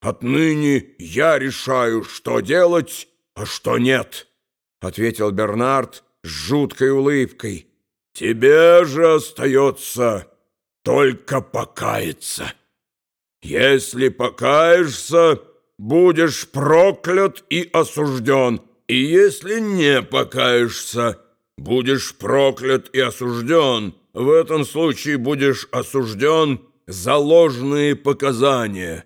Отныне я решаю, что делать, а что нет», — ответил Бернард с жуткой улыбкой. «Тебе же остается только покаяться. Если покаешься, будешь проклят и осужден, и если не покаешься, будешь проклят и осужден. В этом случае будешь осужден за ложные показания.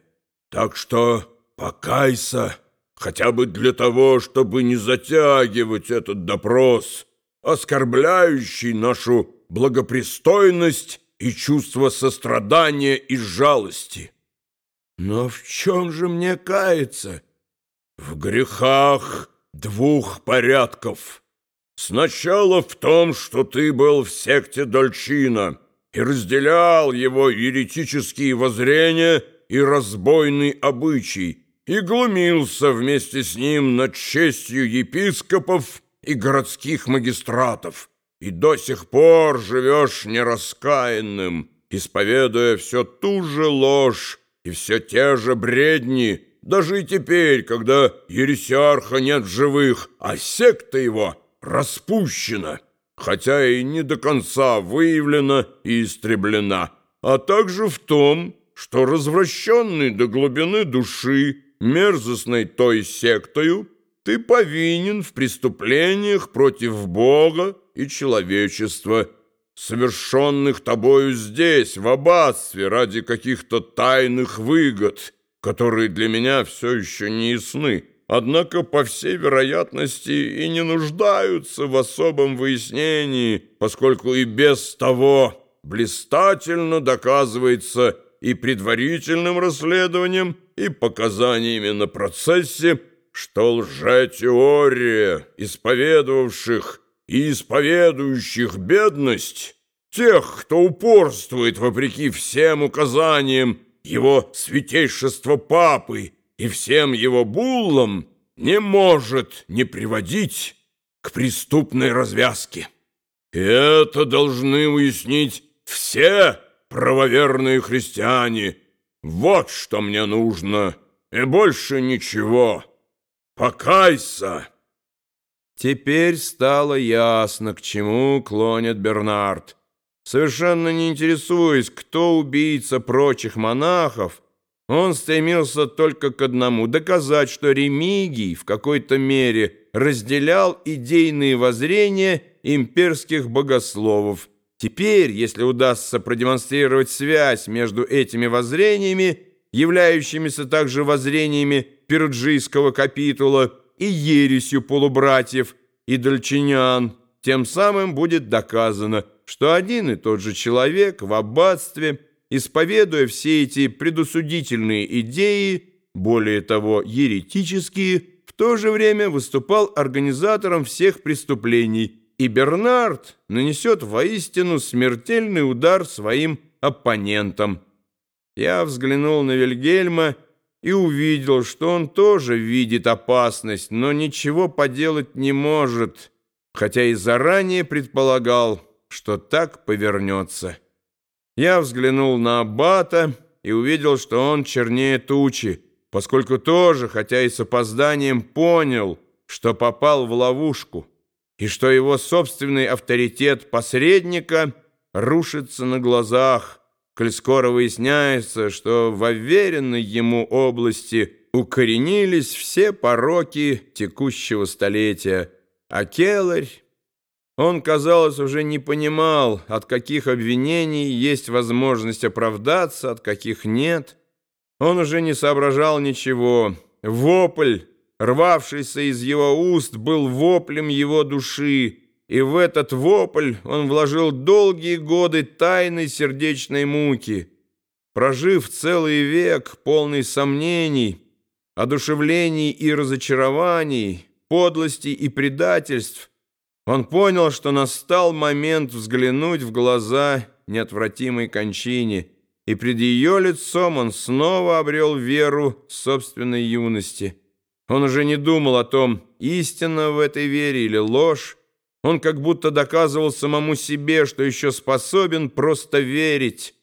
Так что покайся, хотя бы для того, чтобы не затягивать этот допрос, оскорбляющий нашу благопристойность и чувство сострадания и жалости. Но в чем же мне каяться? В грехах двух порядков. Сначала в том, что ты был в секте Дольчина и разделял его еретические воззрения и разбойный обычай, и глумился вместе с ним над честью епископов и городских магистратов, и до сих пор живешь нераскаянным, исповедуя все ту же ложь и все те же бредни, даже и теперь, когда ересиарха нет в живых, а секта его распущена, хотя и не до конца выявлена и истреблена, а также в том, что развращенный до глубины души мерзостной той сектою ты повинен в преступлениях против Бога и человечества, совершенных тобою здесь, в аббатстве, ради каких-то тайных выгод, которые для меня все еще не ясны, однако, по всей вероятности, и не нуждаются в особом выяснении, поскольку и без того блистательно доказывается и предварительным расследованием, и показаниями на процессе, что лжетеория исповедовавших и исповедующих бедность, тех, кто упорствует вопреки всем указаниям его святейшества папы и всем его буллам, не может не приводить к преступной развязке. Это должны уяснить все правоверные христиане. Вот что мне нужно, и больше ничего. Покайся!» Теперь стало ясно, к чему клонит Бернард. Совершенно не интересуясь, кто убийца прочих монахов, он стремился только к одному — доказать, что Ремигий в какой-то мере разделял идейные воззрения имперских богословов. Теперь, если удастся продемонстрировать связь между этими воззрениями, являющимися также воззрениями Перуджийского капитула и ересью полубратьев и дальчинян, тем самым будет доказано, что один и тот же человек в аббатстве, исповедуя все эти предусудительные идеи, более того, еретические, в то же время выступал организатором всех преступлений, и Бернард нанесет воистину смертельный удар своим оппонентам. Я взглянул на Вильгельма и увидел, что он тоже видит опасность, но ничего поделать не может, хотя и заранее предполагал, что так повернется. Я взглянул на Аббата и увидел, что он чернее тучи, поскольку тоже, хотя и с опозданием, понял, что попал в ловушку, и что его собственный авторитет посредника рушится на глазах, коль скоро выясняется, что в уверенной ему области укоренились все пороки текущего столетия, а Келарь, он, казалось, уже не понимал, от каких обвинений есть возможность оправдаться, от каких нет. Он уже не соображал ничего. Вопль, рвавшийся из его уст, был воплем его души, и в этот вопль он вложил долгие годы тайной сердечной муки. Прожив целый век, полный сомнений, одушевлений и разочарований, подлостей и предательств, он понял, что настал момент взглянуть в глаза неотвратимой кончине, и пред ее лицом он снова обрел веру собственной юности. Он уже не думал о том, истина в этой вере или ложь, он как будто доказывал самому себе, что еще способен просто верить,